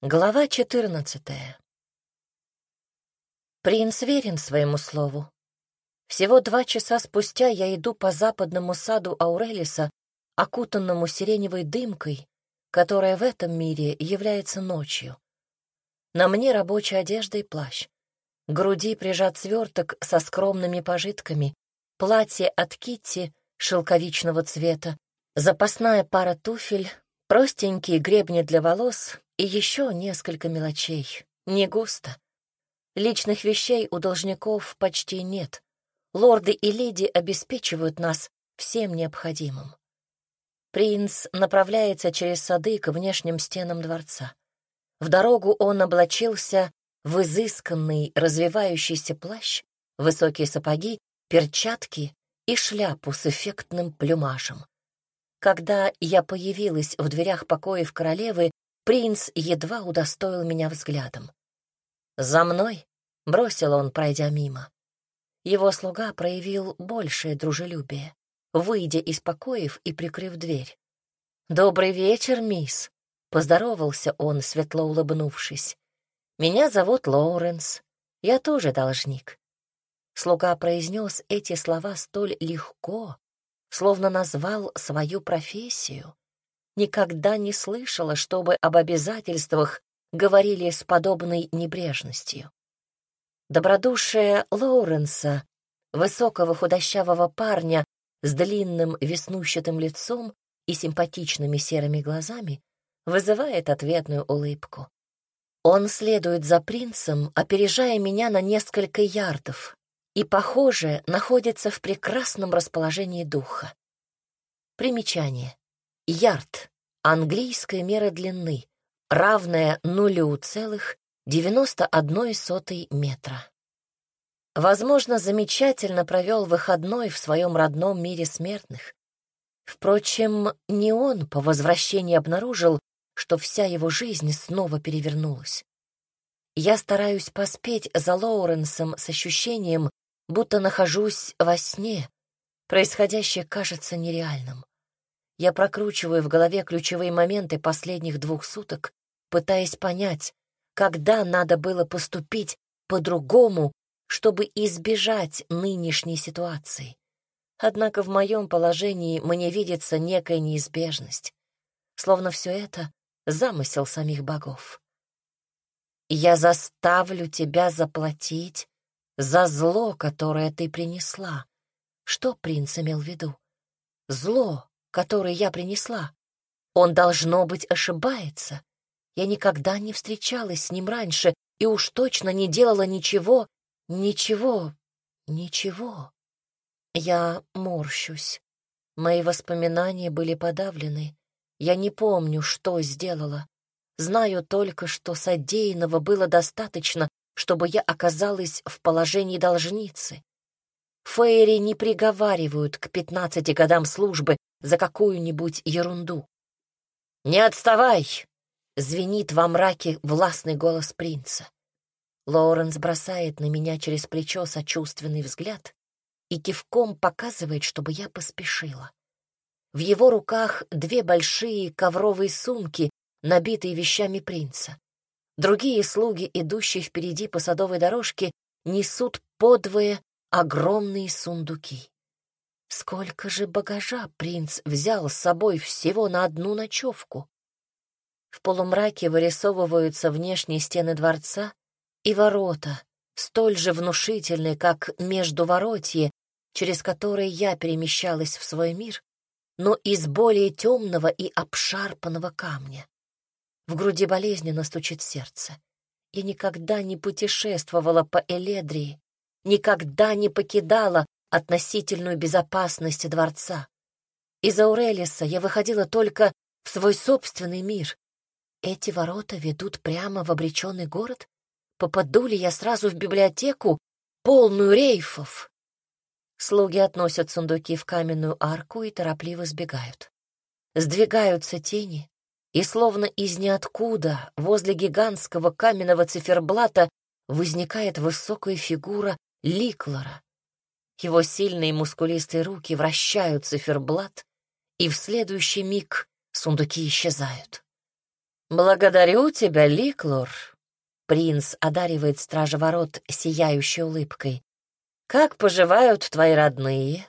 Глава четырнадцатая. Принц верен своему слову. Всего два часа спустя я иду по западному саду Аурелиса, окутанному сиреневой дымкой, которая в этом мире является ночью. На мне рабочая одежда и плащ. Груди прижат сверток со скромными пожитками, платье от Китти шелковичного цвета, запасная пара туфель, простенькие гребни для волос и еще несколько мелочей. Не густо. Личных вещей у должников почти нет. Лорды и леди обеспечивают нас всем необходимым. Принц направляется через сады к внешним стенам дворца. В дорогу он облачился в изысканный развивающийся плащ, высокие сапоги, перчатки и шляпу с эффектным плюмажем. Когда я появилась в дверях покоев королевы, Принц едва удостоил меня взглядом. «За мной!» — бросил он, пройдя мимо. Его слуга проявил большее дружелюбие, выйдя из покоев и прикрыв дверь. «Добрый вечер, мисс!» — поздоровался он, светло улыбнувшись. «Меня зовут Лоуренс. Я тоже должник». Слуга произнес эти слова столь легко, словно назвал свою профессию никогда не слышала, чтобы об обязательствах говорили с подобной небрежностью. Добродушие Лоуренса, высокого худощавого парня с длинным веснущатым лицом и симпатичными серыми глазами, вызывает ответную улыбку. Он следует за принцем, опережая меня на несколько ярдов, и, похоже, находится в прекрасном расположении духа. Примечание. Ярд — английская мера длины, равная нулю целых девяносто одной сотой метра. Возможно, замечательно провел выходной в своем родном мире смертных. Впрочем, не он по возвращении обнаружил, что вся его жизнь снова перевернулась. Я стараюсь поспеть за Лоуренсом с ощущением, будто нахожусь во сне. Происходящее кажется нереальным. Я прокручиваю в голове ключевые моменты последних двух суток, пытаясь понять, когда надо было поступить по-другому, чтобы избежать нынешней ситуации. Однако в моем положении мне видится некая неизбежность, словно все это — замысел самих богов. Я заставлю тебя заплатить за зло, которое ты принесла. Что принц имел в виду? Зло, который я принесла. Он, должно быть, ошибается. Я никогда не встречалась с ним раньше и уж точно не делала ничего, ничего, ничего. Я морщусь. Мои воспоминания были подавлены. Я не помню, что сделала. Знаю только, что содеянного было достаточно, чтобы я оказалась в положении должницы. Фейри не приговаривают к пятнадцати годам службы за какую-нибудь ерунду. «Не отставай!» — звенит во мраке властный голос принца. Лоуренс бросает на меня через плечо сочувственный взгляд и кивком показывает, чтобы я поспешила. В его руках две большие ковровые сумки, набитые вещами принца. Другие слуги, идущие впереди по садовой дорожке, несут подвое огромные сундуки. Сколько же багажа принц взял с собой всего на одну ночевку? В полумраке вырисовываются внешние стены дворца и ворота, столь же внушительные, как междуворотье, через которые я перемещалась в свой мир, но из более темного и обшарпанного камня. В груди болезненно стучит сердце. Я никогда не путешествовала по Эледрии, никогда не покидала относительную безопасность дворца. Из Аурелиса я выходила только в свой собственный мир. Эти ворота ведут прямо в обреченный город? Попаду ли я сразу в библиотеку, полную рейфов? Слуги относят сундуки в каменную арку и торопливо сбегают. Сдвигаются тени, и словно из ниоткуда возле гигантского каменного циферблата возникает высокая фигура Ликлора. Его сильные мускулистые руки вращают циферблат, и в следующий миг сундуки исчезают. «Благодарю тебя, Ликлор», — принц одаривает стража ворот сияющей улыбкой. «Как поживают твои родные?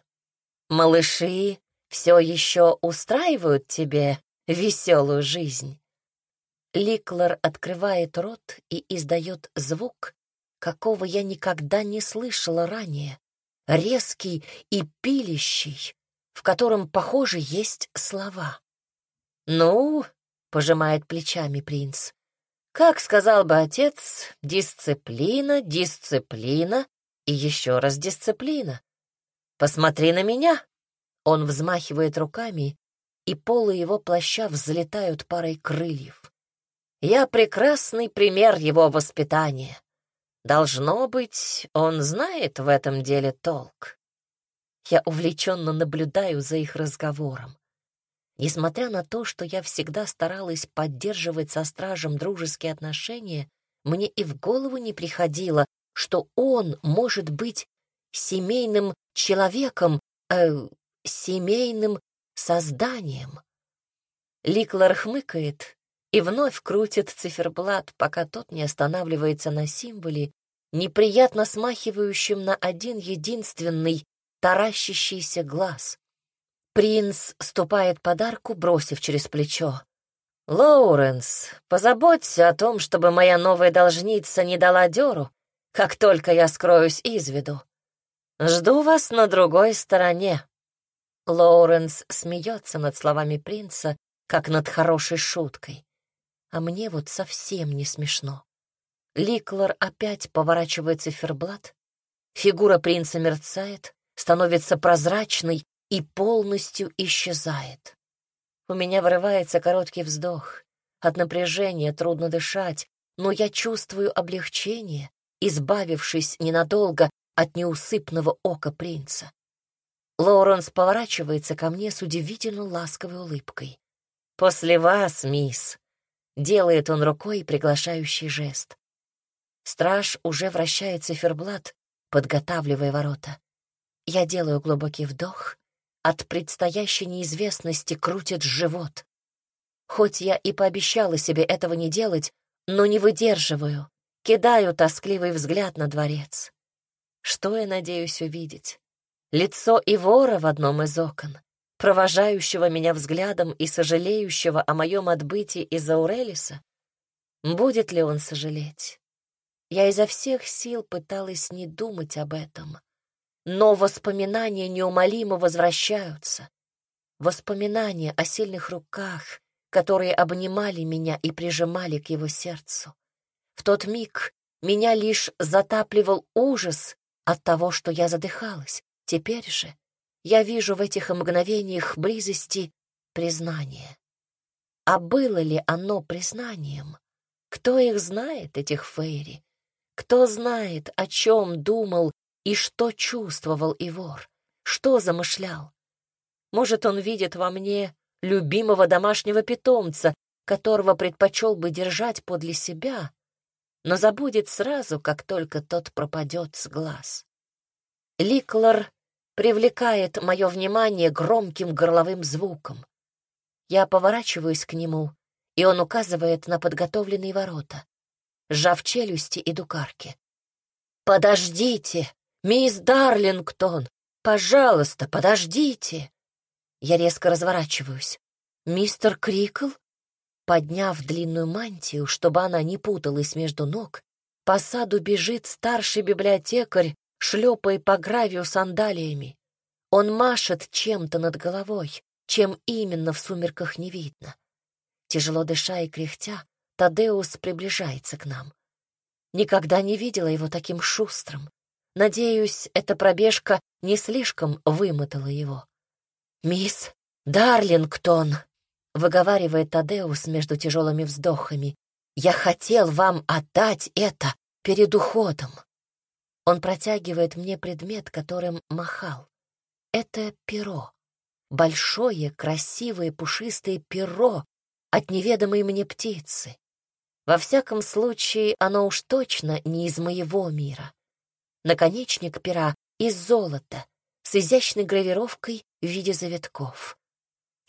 Малыши все еще устраивают тебе веселую жизнь?» Ликлор открывает рот и издает звук, какого я никогда не слышала ранее, резкий и пилищий, в котором, похоже, есть слова. «Ну, — пожимает плечами принц. «Как сказал бы отец, дисциплина, дисциплина и еще раз дисциплина. Посмотри на меня!» Он взмахивает руками, и полы его плаща взлетают парой крыльев. «Я прекрасный пример его воспитания. Должно быть, он знает в этом деле толк». Я увлеченно наблюдаю за их разговором. Несмотря на то, что я всегда старалась поддерживать со стражем дружеские отношения, мне и в голову не приходило, что он может быть семейным человеком, э, семейным созданием. Ликлар хмыкает и вновь крутит циферблат, пока тот не останавливается на символе, неприятно смахивающем на один единственный таращащийся глаз. Принц ступает подарку, бросив через плечо. «Лоуренс, позаботься о том, чтобы моя новая должница не дала дёру, как только я скроюсь из виду. Жду вас на другой стороне». Лоуренс смеется над словами принца, как над хорошей шуткой. А мне вот совсем не смешно. Ликлор опять поворачивает циферблат, фигура принца мерцает, становится прозрачной и полностью исчезает. У меня вырывается короткий вздох. От напряжения трудно дышать, но я чувствую облегчение, избавившись ненадолго от неусыпного ока принца. Лоуренс поворачивается ко мне с удивительно ласковой улыбкой. «После вас, мисс!» — делает он рукой приглашающий жест. Страж уже вращает циферблат, подготавливая ворота. Я делаю глубокий вдох от предстоящей неизвестности крутит живот. Хоть я и пообещала себе этого не делать, но не выдерживаю, кидаю тоскливый взгляд на дворец. Что я надеюсь увидеть? Лицо Ивора в одном из окон, провожающего меня взглядом и сожалеющего о моем отбытии из Аурелиса? Будет ли он сожалеть? Я изо всех сил пыталась не думать об этом но воспоминания неумолимо возвращаются. Воспоминания о сильных руках, которые обнимали меня и прижимали к его сердцу. В тот миг меня лишь затапливал ужас от того, что я задыхалась. Теперь же я вижу в этих мгновениях близости признание. А было ли оно признанием? Кто их знает, этих фейри? Кто знает, о чем думал и что чувствовал Ивор? Что замышлял? Может, он видит во мне любимого домашнего питомца, которого предпочел бы держать подле себя, но забудет сразу, как только тот пропадет с глаз. Ликлор привлекает мое внимание громким горловым звуком. Я поворачиваюсь к нему, и он указывает на подготовленные ворота. Сжав челюсти, иду к арке. «Подождите!» «Мисс Дарлингтон, пожалуйста, подождите!» Я резко разворачиваюсь. «Мистер Крикл?» Подняв длинную мантию, чтобы она не путалась между ног, по саду бежит старший библиотекарь, шлепая по гравию сандалиями. Он машет чем-то над головой, чем именно в сумерках не видно. Тяжело дыша и кряхтя, Тадеус приближается к нам. Никогда не видела его таким шустрым. Надеюсь, эта пробежка не слишком вымотала его. «Мисс Дарлингтон», — выговаривает Тадеус между тяжелыми вздохами, «я хотел вам отдать это перед уходом». Он протягивает мне предмет, которым махал. Это перо. Большое, красивое, пушистое перо от неведомой мне птицы. Во всяком случае, оно уж точно не из моего мира. Наконечник пера из золота с изящной гравировкой в виде завитков.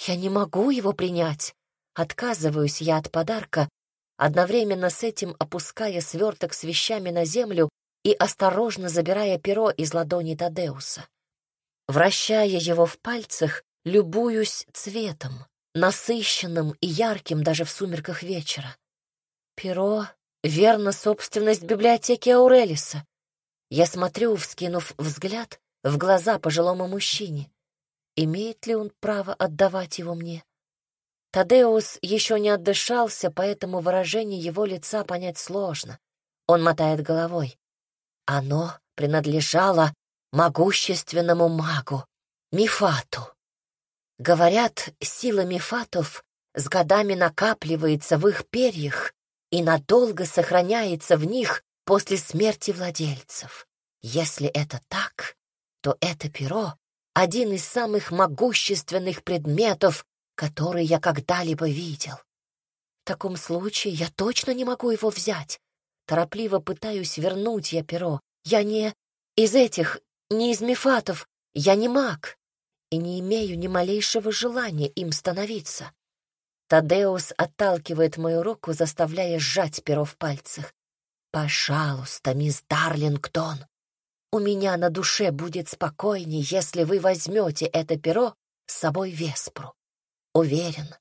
Я не могу его принять. Отказываюсь я от подарка, одновременно с этим опуская сверток с вещами на землю и осторожно забирая перо из ладони Тадеуса. Вращая его в пальцах, любуюсь цветом, насыщенным и ярким даже в сумерках вечера. Перо — верно собственность библиотеки Аурелиса. Я смотрю, вскинув взгляд, в глаза пожилому мужчине. Имеет ли он право отдавать его мне? Тадеус еще не отдышался, поэтому выражение его лица понять сложно. Он мотает головой. Оно принадлежало могущественному магу, Мифату. Говорят, сила мифатов с годами накапливается в их перьях и надолго сохраняется в них после смерти владельцев. Если это так, то это перо — один из самых могущественных предметов, который я когда-либо видел. В таком случае я точно не могу его взять. Торопливо пытаюсь вернуть я перо. Я не из этих, не из мифатов, я не маг и не имею ни малейшего желания им становиться. Тадеус отталкивает мою руку, заставляя сжать перо в пальцах. «Пожалуйста, мисс Дарлингтон, у меня на душе будет спокойней, если вы возьмете это перо с собой Веспру. Уверен,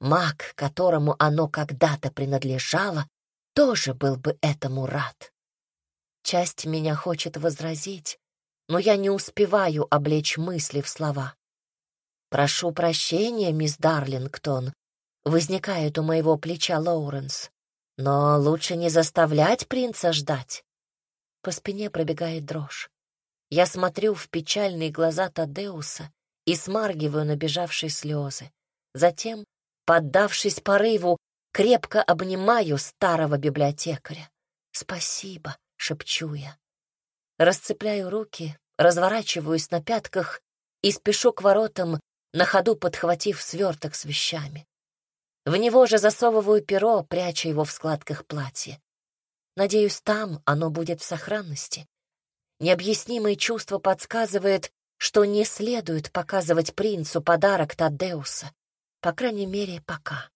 маг, которому оно когда-то принадлежало, тоже был бы этому рад. Часть меня хочет возразить, но я не успеваю облечь мысли в слова. «Прошу прощения, мисс Дарлингтон», — возникает у моего плеча Лоуренс. «Но лучше не заставлять принца ждать». По спине пробегает дрожь. Я смотрю в печальные глаза Тадеуса и смаргиваю набежавшие слезы. Затем, поддавшись порыву, крепко обнимаю старого библиотекаря. «Спасибо», — шепчу я. Расцепляю руки, разворачиваюсь на пятках и спешу к воротам, на ходу подхватив сверток с вещами. В него же засовываю перо, пряча его в складках платья. Надеюсь, там оно будет в сохранности. Необъяснимое чувство подсказывает, что не следует показывать принцу подарок Таддеуса. По крайней мере, пока.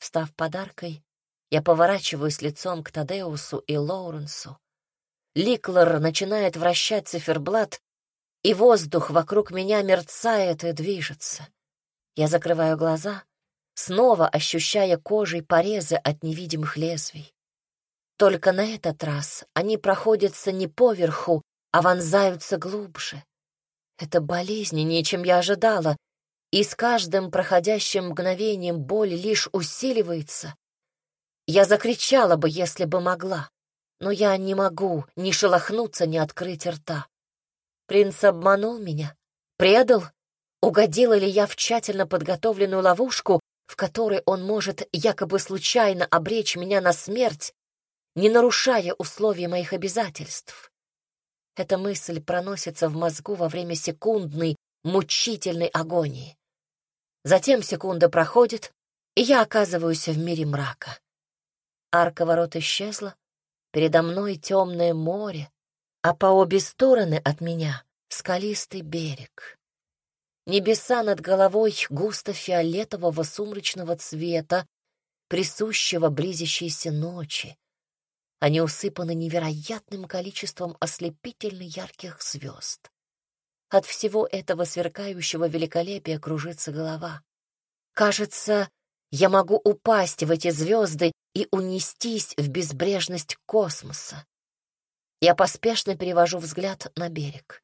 Встав подаркой, я поворачиваюсь лицом к Тадеусу и Лоуренсу. Ликлор начинает вращать циферблат, и воздух вокруг меня мерцает и движется. Я закрываю глаза, снова ощущая кожей порезы от невидимых лезвий. Только на этот раз они проходятся не поверху, а вонзаются глубже. Это болезненнее, чем я ожидала, и с каждым проходящим мгновением боль лишь усиливается. Я закричала бы, если бы могла, но я не могу ни шелохнуться, ни открыть рта. Принц обманул меня, предал, угодила ли я в тщательно подготовленную ловушку, в которой он может якобы случайно обречь меня на смерть, не нарушая условий моих обязательств. Эта мысль проносится в мозгу во время секундной, мучительной агонии. Затем секунда проходит, и я оказываюсь в мире мрака. Арка ворот исчезла, передо мной темное море, а по обе стороны от меня скалистый берег. Небеса над головой густо фиолетового сумрачного цвета, присущего близящейся ночи. Они усыпаны невероятным количеством ослепительно ярких звезд. От всего этого сверкающего великолепия кружится голова. Кажется, я могу упасть в эти звезды и унестись в безбрежность космоса. Я поспешно перевожу взгляд на берег.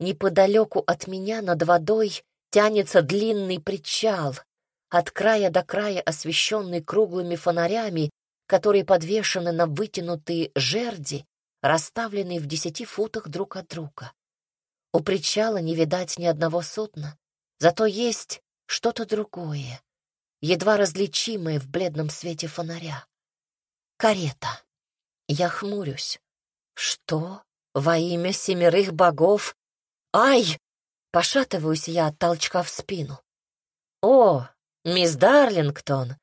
Неподалеку от меня над водой тянется длинный причал, от края до края освещенный круглыми фонарями, которые подвешены на вытянутые жерди, расставленные в десяти футах друг от друга. У причала не видать ни одного судна, зато есть что-то другое, едва различимое в бледном свете фонаря. Карета. Я хмурюсь. Что? Во имя семерых богов? Ай! Пошатываюсь я от толчка в спину. О, мисс Дарлингтон!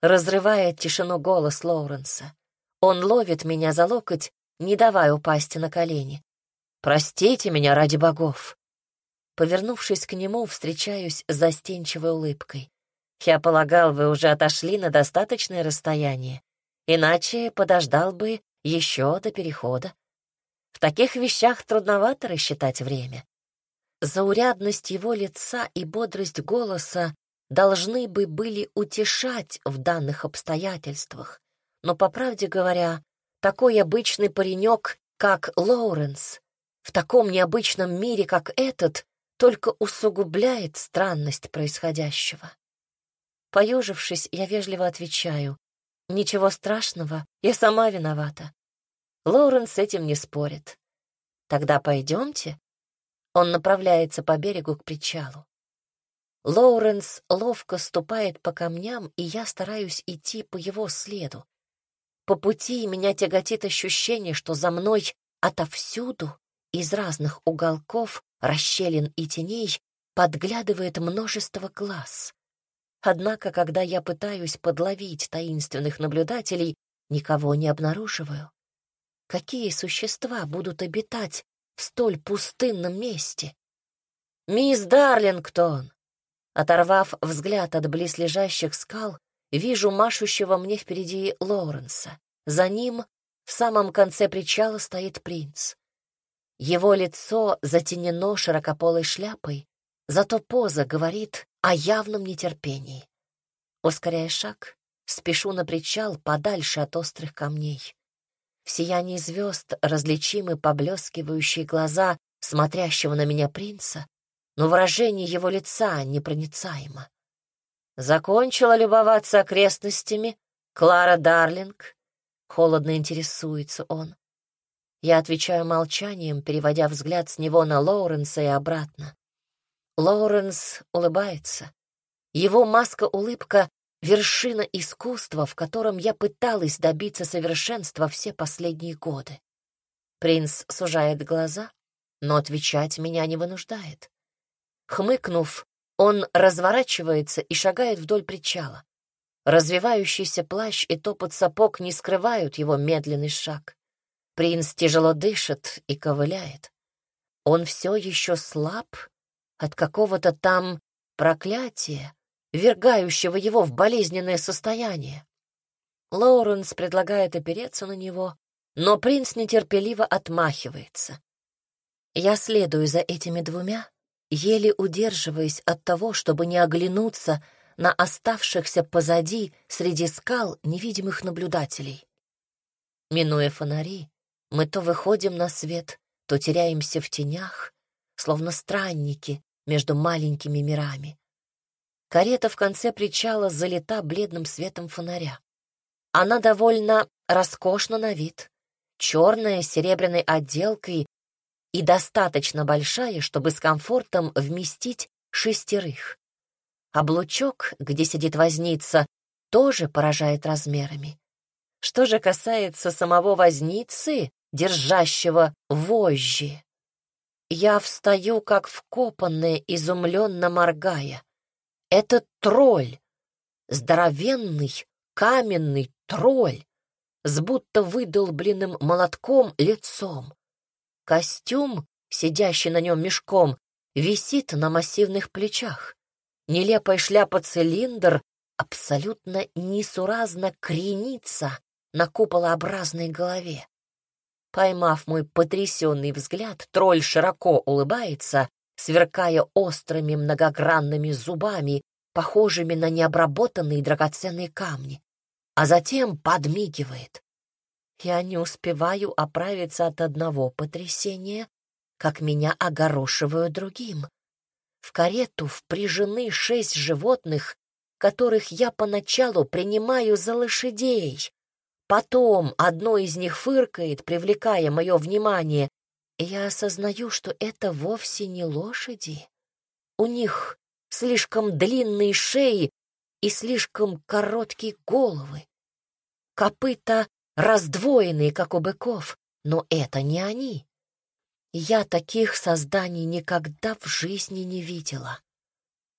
Разрывает тишину голос Лоуренса. Он ловит меня за локоть, не давая упасть на колени. Простите меня ради богов. Повернувшись к нему, встречаюсь с застенчивой улыбкой. Я полагал, вы уже отошли на достаточное расстояние, иначе подождал бы еще до перехода. В таких вещах трудновато рассчитать время. Заурядность его лица и бодрость голоса должны бы были утешать в данных обстоятельствах, но, по правде говоря, такой обычный паренек, как Лоуренс, в таком необычном мире, как этот, только усугубляет странность происходящего. Поежившись, я вежливо отвечаю, «Ничего страшного, я сама виновата». Лоуренс с этим не спорит. «Тогда пойдемте». Он направляется по берегу к причалу. Лоуренс ловко ступает по камням, и я стараюсь идти по его следу. По пути меня тяготит ощущение, что за мной отовсюду, из разных уголков, расщелин и теней, подглядывает множество глаз. Однако, когда я пытаюсь подловить таинственных наблюдателей, никого не обнаруживаю. Какие существа будут обитать в столь пустынном месте? «Мисс Дарлингтон!» Оторвав взгляд от близлежащих скал, вижу машущего мне впереди Лоуренса. За ним в самом конце причала стоит принц. Его лицо затенено широкополой шляпой, зато поза говорит о явном нетерпении. Ускоряя шаг, спешу на причал подальше от острых камней. В сиянии звезд различимы поблескивающие глаза смотрящего на меня принца, но выражение его лица непроницаемо. Закончила любоваться окрестностями Клара Дарлинг. Холодно интересуется он. Я отвечаю молчанием, переводя взгляд с него на Лоуренса и обратно. Лоуренс улыбается. Его маска-улыбка — вершина искусства, в котором я пыталась добиться совершенства все последние годы. Принц сужает глаза, но отвечать меня не вынуждает. Хмыкнув, он разворачивается и шагает вдоль причала. Развивающийся плащ и топот сапог не скрывают его медленный шаг. Принц тяжело дышит и ковыляет. Он все еще слаб от какого-то там проклятия, вергающего его в болезненное состояние. Лоуренс предлагает опереться на него, но принц нетерпеливо отмахивается. Я следую за этими двумя, еле удерживаясь от того, чтобы не оглянуться на оставшихся позади среди скал невидимых наблюдателей. Минуя фонари, мы то выходим на свет, то теряемся в тенях, словно странники между маленькими мирами. Карета в конце причала залита бледным светом фонаря. Она довольно роскошна на вид, черная с серебряной отделкой и достаточно большая, чтобы с комфортом вместить шестерых. Облучок, где сидит возница, тоже поражает размерами. Что же касается самого возницы, держащего вожжи, я встаю, как вкопанная, изумленно моргая. Это тролль, здоровенный, каменный тролль, с будто выдолбленным молотком лицом. Костюм, сидящий на нем мешком, висит на массивных плечах. Нелепая шляпа-цилиндр абсолютно несуразно кренится на куполообразной голове. Поймав мой потрясенный взгляд, тролль широко улыбается, сверкая острыми многогранными зубами, похожими на необработанные драгоценные камни, а затем подмигивает. Я не успеваю оправиться от одного потрясения, как меня огорошивают другим. В карету впряжены шесть животных, которых я поначалу принимаю за лошадей. Потом одно из них фыркает, привлекая мое внимание, и я осознаю, что это вовсе не лошади. У них слишком длинные шеи и слишком короткие головы. Копыта раздвоенные, как у быков, но это не они. Я таких созданий никогда в жизни не видела.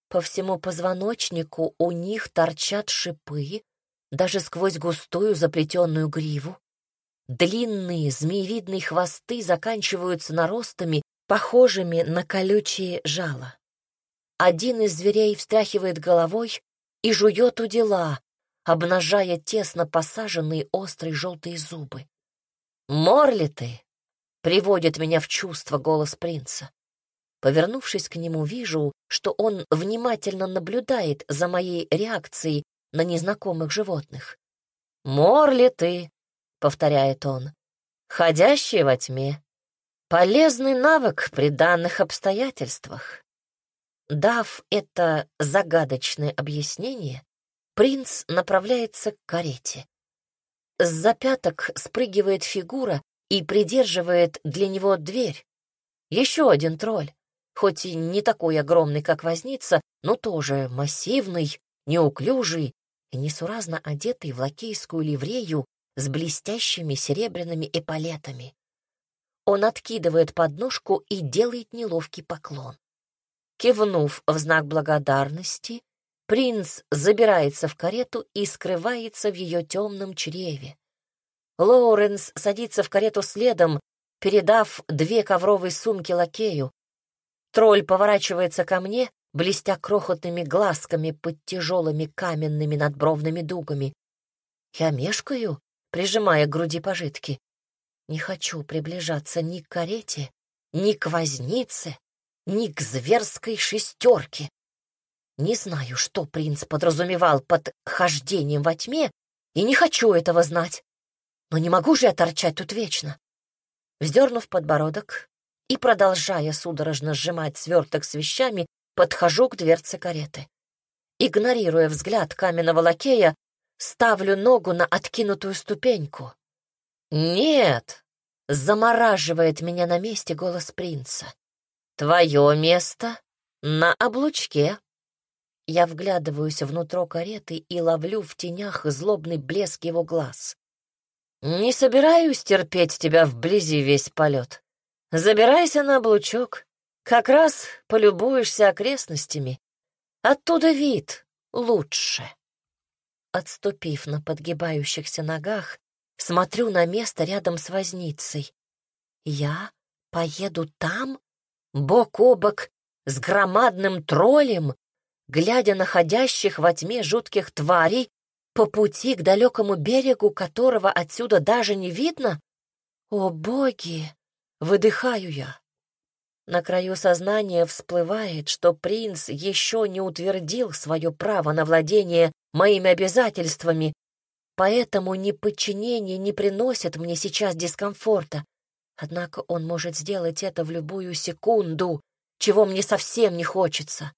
По всему позвоночнику у них торчат шипы, даже сквозь густую заплетенную гриву. Длинные змеевидные хвосты заканчиваются наростами, похожими на колючие жала. Один из зверей встряхивает головой, и жует у дела, обнажая тесно посаженные острые желтые зубы. «Морли ты!» — приводит меня в чувство голос принца. Повернувшись к нему, вижу, что он внимательно наблюдает за моей реакцией на незнакомых животных. «Морли ты!» — повторяет он. «Ходящий во тьме. Полезный навык при данных обстоятельствах». Дав это загадочное объяснение, принц направляется к карете. С запяток спрыгивает фигура и придерживает для него дверь. Еще один тролль, хоть и не такой огромный, как возница, но тоже массивный, неуклюжий и несуразно одетый в лакейскую ливрею с блестящими серебряными эполетами. Он откидывает подножку и делает неловкий поклон. Кивнув в знак благодарности, принц забирается в карету и скрывается в ее темном чреве. Лоуренс садится в карету следом, передав две ковровые сумки лакею. Тролль поворачивается ко мне, блестя крохотными глазками под тяжелыми каменными надбровными дугами. Я мешкаю, прижимая к груди пожитки. Не хочу приближаться ни к карете, ни к вознице, ни к зверской шестерке. Не знаю, что принц подразумевал под хождением во тьме, и не хочу этого знать. Но не могу же я торчать тут вечно. Вздернув подбородок и продолжая судорожно сжимать сверток с вещами, подхожу к дверце кареты. Игнорируя взгляд каменного лакея, ставлю ногу на откинутую ступеньку. «Нет!» — замораживает меня на месте голос принца. «Твое место на облучке». Я вглядываюсь внутрь кареты и ловлю в тенях злобный блеск его глаз. «Не собираюсь терпеть тебя вблизи весь полет. Забирайся на облучок, как раз полюбуешься окрестностями. Оттуда вид лучше». Отступив на подгибающихся ногах, смотрю на место рядом с возницей. «Я поеду там?» бок о бок с громадным троллем, глядя на ходящих во тьме жутких тварей по пути к далекому берегу, которого отсюда даже не видно? О, боги! Выдыхаю я. На краю сознания всплывает, что принц еще не утвердил свое право на владение моими обязательствами, поэтому неподчинение не приносит мне сейчас дискомфорта. Однако он может сделать это в любую секунду, чего мне совсем не хочется.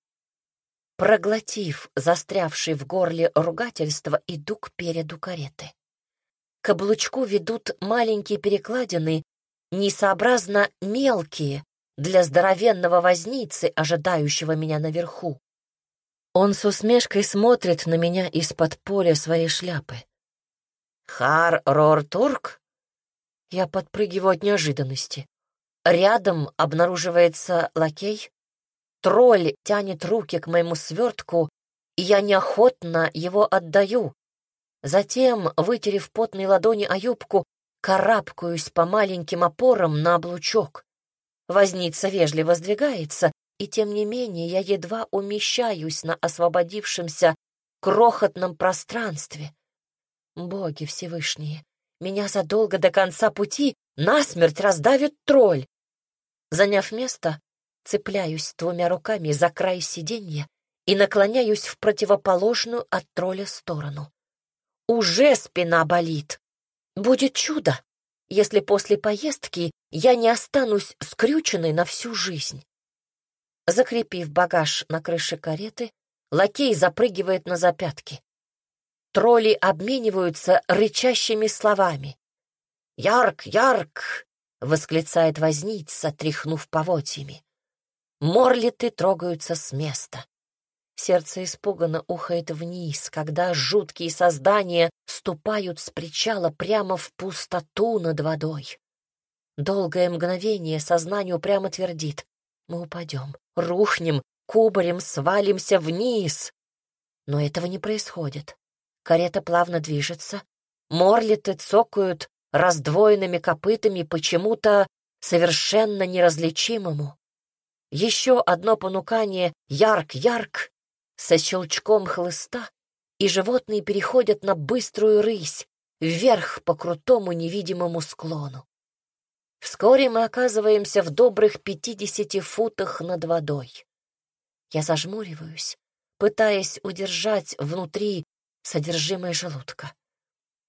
Проглотив застрявший в горле ругательство, иду к переду кареты. К облучку ведут маленькие перекладины, несообразно мелкие для здоровенного возницы, ожидающего меня наверху. Он с усмешкой смотрит на меня из-под поля своей шляпы. «Хар Рортурк?» Я подпрыгиваю от неожиданности. Рядом обнаруживается лакей. Тролль тянет руки к моему свертку, и я неохотно его отдаю. Затем, вытерев потной ладони о юбку, карабкаюсь по маленьким опорам на облучок. Возница вежливо сдвигается, и тем не менее я едва умещаюсь на освободившемся крохотном пространстве. Боги Всевышние, меня задолго до конца пути насмерть раздавит тролль. Заняв место, цепляюсь двумя руками за край сиденья и наклоняюсь в противоположную от тролля сторону. Уже спина болит. Будет чудо, если после поездки я не останусь скрюченной на всю жизнь. Закрепив багаж на крыше кареты, лакей запрыгивает на запятки. Тролли обмениваются рычащими словами. «Ярк, ярк!» — восклицает возница, тряхнув поводьями. Морлиты трогаются с места. Сердце испуганно ухает вниз, когда жуткие создания ступают с причала прямо в пустоту над водой. Долгое мгновение сознанию прямо твердит. Мы упадем, рухнем, кубарем свалимся вниз. Но этого не происходит. Карета плавно движется. Морлиты цокают раздвоенными копытами почему-то совершенно неразличимому. Еще одно понукание «Ярк, ярк!» Со щелчком хлыста, и животные переходят на быструю рысь, вверх по крутому невидимому склону. Вскоре мы оказываемся в добрых пятидесяти футах над водой. Я зажмуриваюсь, пытаясь удержать внутри содержимое желудка.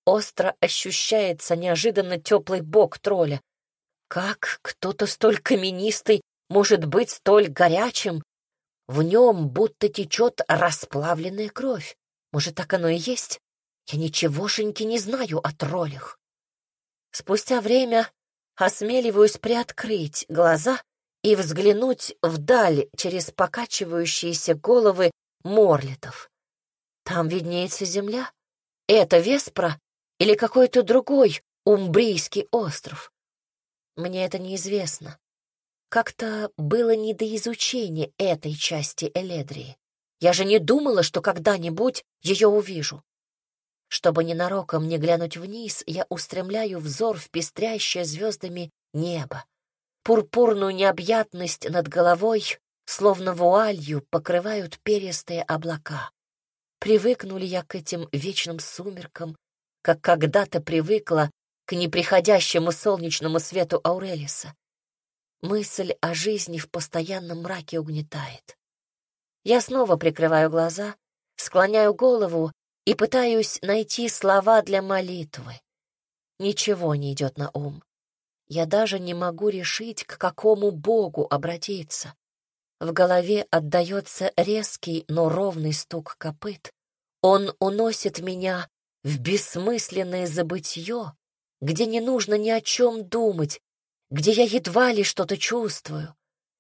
Остро ощущается неожиданно теплый бок тролля. Как кто-то столь каменистый может быть столь горячим? В нем будто течет расплавленная кровь. Может, так оно и есть? Я ничегошеньки не знаю о троллях. Спустя время осмеливаюсь приоткрыть глаза и взглянуть вдаль через покачивающиеся головы морлетов. Там виднеется земля. Это Веспра или какой-то другой умбрийский остров? Мне это неизвестно. Как-то было не до изучения этой части Эледрии. Я же не думала, что когда-нибудь ее увижу. Чтобы ненароком не глянуть вниз, я устремляю взор в пестрящее звездами небо. Пурпурную необъятность над головой, словно вуалью, покрывают перистые облака. Привыкнули я к этим вечным сумеркам, как когда-то привыкла к неприходящему солнечному свету Аурелиса. Мысль о жизни в постоянном мраке угнетает. Я снова прикрываю глаза, склоняю голову и пытаюсь найти слова для молитвы. Ничего не идет на ум. Я даже не могу решить, к какому богу обратиться. В голове отдается резкий, но ровный стук копыт. Он уносит меня в бессмысленное забытье, где не нужно ни о чем думать, где я едва ли что-то чувствую.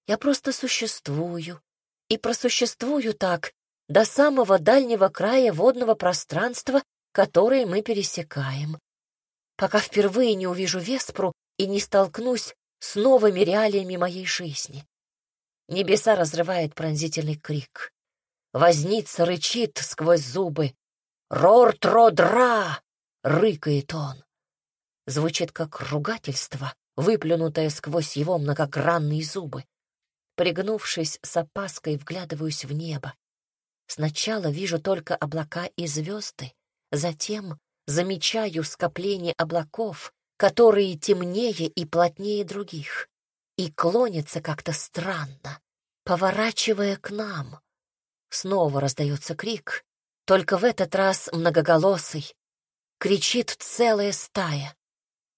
Я просто существую. И просуществую так до самого дальнего края водного пространства, которое мы пересекаем. Пока впервые не увижу Веспру и не столкнусь с новыми реалиями моей жизни. Небеса разрывает пронзительный крик. Возница рычит сквозь зубы. «Рор-тро-дра!» — рыкает он. Звучит как ругательство, выплюнутое сквозь его многогранные зубы. Пригнувшись с опаской, вглядываюсь в небо. Сначала вижу только облака и звезды, затем замечаю скопление облаков, которые темнее и плотнее других, и клонится как-то странно, поворачивая к нам. Снова раздается крик, только в этот раз многоголосый. Кричит целая стая.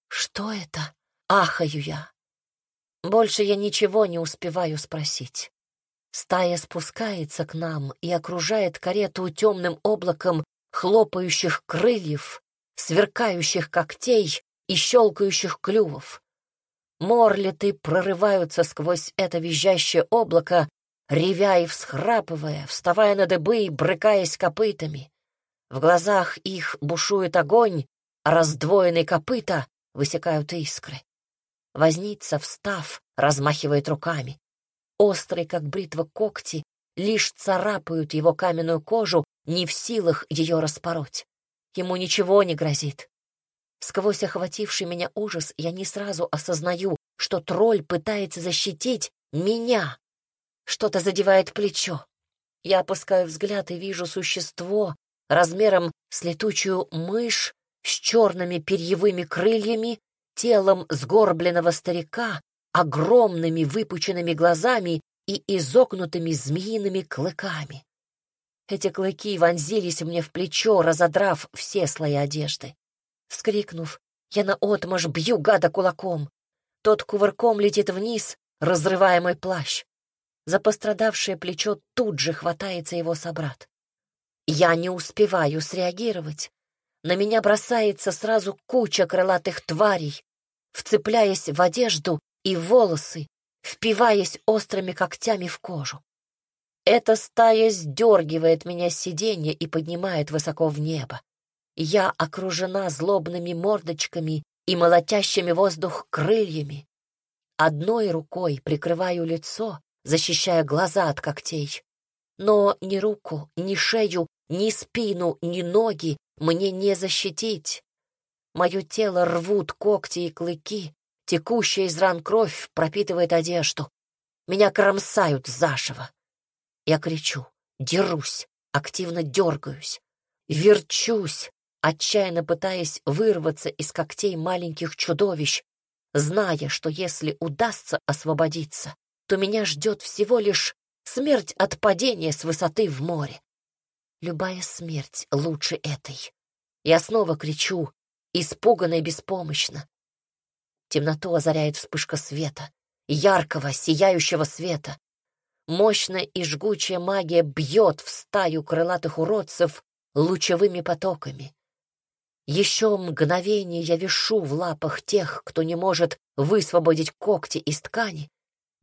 Что это? Ахаю я. Больше я ничего не успеваю спросить. Стая спускается к нам и окружает карету темным облаком хлопающих крыльев, сверкающих когтей и щелкающих клювов. Морлиты прорываются сквозь это визжащее облако, ревя и всхрапывая, вставая на дыбы и брыкаясь копытами. В глазах их бушует огонь, а раздвоенные копыта высекают искры. Возница, встав, размахивает руками. Острые, как бритва, когти лишь царапают его каменную кожу, не в силах ее распороть. Ему ничего не грозит. Сквозь охвативший меня ужас я не сразу осознаю, что тролль пытается защитить меня. Что-то задевает плечо. Я опускаю взгляд и вижу существо размером с летучую мышь с черными перьевыми крыльями, телом сгорбленного старика, огромными выпученными глазами и изогнутыми змеиными клыками. Эти клыки вонзились мне в плечо, разодрав все слои одежды. Вскрикнув, я наотмашь бью гада кулаком. Тот кувырком летит вниз, разрывая мой плащ. За пострадавшее плечо тут же хватается его собрат. Я не успеваю среагировать. На меня бросается сразу куча крылатых тварей. Вцепляясь в одежду, и волосы, впиваясь острыми когтями в кожу. Эта стая сдергивает меня с сиденья и поднимает высоко в небо. Я окружена злобными мордочками и молотящими воздух крыльями. Одной рукой прикрываю лицо, защищая глаза от когтей. Но ни руку, ни шею, ни спину, ни ноги мне не защитить. Мое тело рвут когти и клыки, Текущая из ран кровь пропитывает одежду. Меня кромсают зашиво. Я кричу, дерусь, активно дергаюсь. верчусь, отчаянно пытаясь вырваться из когтей маленьких чудовищ, зная, что если удастся освободиться, то меня ждет всего лишь смерть от падения с высоты в море. Любая смерть лучше этой. Я снова кричу, испуганно и беспомощно. Темноту озаряет вспышка света, яркого, сияющего света. Мощная и жгучая магия бьет в стаю крылатых уродцев лучевыми потоками. Еще мгновение я вишу в лапах тех, кто не может высвободить когти из ткани,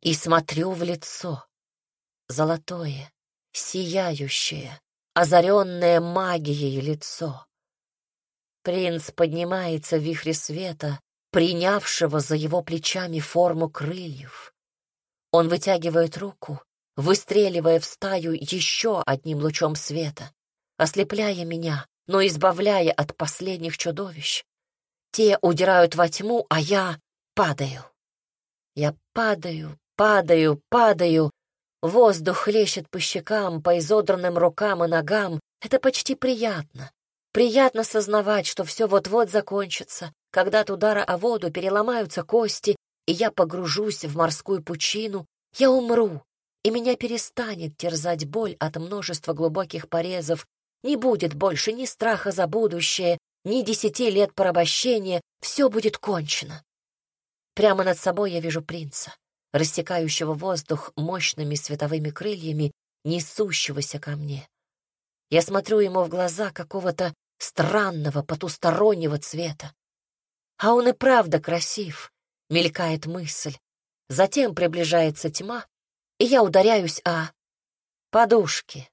и смотрю в лицо. Золотое, сияющее, озаренное магией лицо. Принц поднимается в вихре света, принявшего за его плечами форму крыльев. Он вытягивает руку, выстреливая в стаю еще одним лучом света, ослепляя меня, но избавляя от последних чудовищ. Те удирают во тьму, а я падаю. Я падаю, падаю, падаю. Воздух хлещет по щекам, по изодранным рукам и ногам. Это почти приятно. Приятно сознавать, что все вот-вот закончится, когда от удара о воду переломаются кости, и я погружусь в морскую пучину, я умру, и меня перестанет терзать боль от множества глубоких порезов, не будет больше ни страха за будущее, ни десяти лет порабощения, все будет кончено. Прямо над собой я вижу принца, рассекающего воздух мощными световыми крыльями, несущегося ко мне. Я смотрю ему в глаза какого-то странного потустороннего цвета. А он и правда красив, мелькает мысль. Затем приближается тьма, и я ударяюсь о подушки.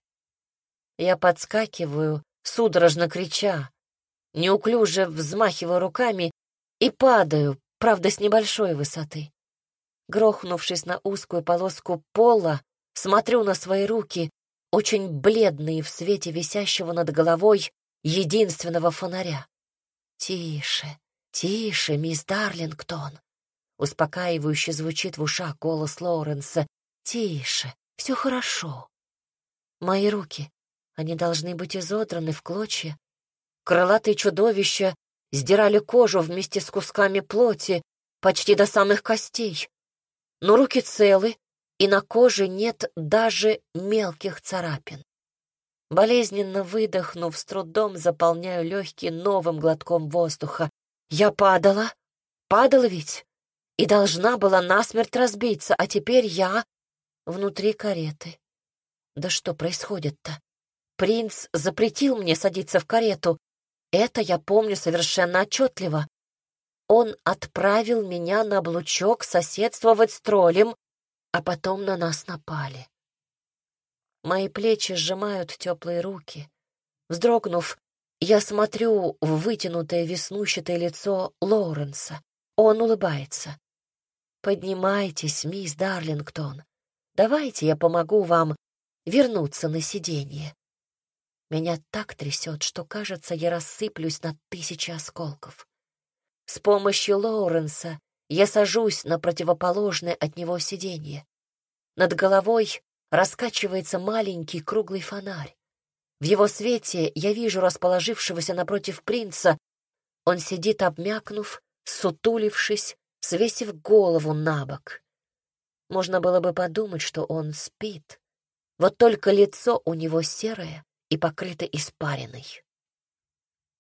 Я подскакиваю, судорожно крича, неуклюже взмахиваю руками и падаю, правда, с небольшой высоты. Грохнувшись на узкую полоску пола, смотрю на свои руки, очень бледные в свете висящего над головой единственного фонаря. «Тише, тише, мисс Дарлингтон!» Успокаивающе звучит в ушах голос Лоуренса. «Тише, все хорошо». Мои руки, они должны быть изодраны в клочья. Крылатые чудовища сдирали кожу вместе с кусками плоти почти до самых костей. Но руки целы, и на коже нет даже мелких царапин. Болезненно выдохнув, с трудом заполняю легкие новым глотком воздуха. Я падала, падала ведь, и должна была насмерть разбиться, а теперь я внутри кареты. Да что происходит-то? Принц запретил мне садиться в карету. Это я помню совершенно отчетливо. Он отправил меня на облучок соседствовать с троллем, а потом на нас напали. Мои плечи сжимают теплые руки. Вздрогнув, я смотрю в вытянутое веснущатое лицо Лоуренса. Он улыбается. «Поднимайтесь, мисс Дарлингтон. Давайте я помогу вам вернуться на сиденье». Меня так трясет, что, кажется, я рассыплюсь на тысячи осколков. С помощью Лоуренса я сажусь на противоположное от него сиденье. Над головой раскачивается маленький круглый фонарь. В его свете я вижу расположившегося напротив принца. Он сидит, обмякнув, сутулившись, свесив голову на бок. Можно было бы подумать, что он спит. Вот только лицо у него серое, и покрыта испариной.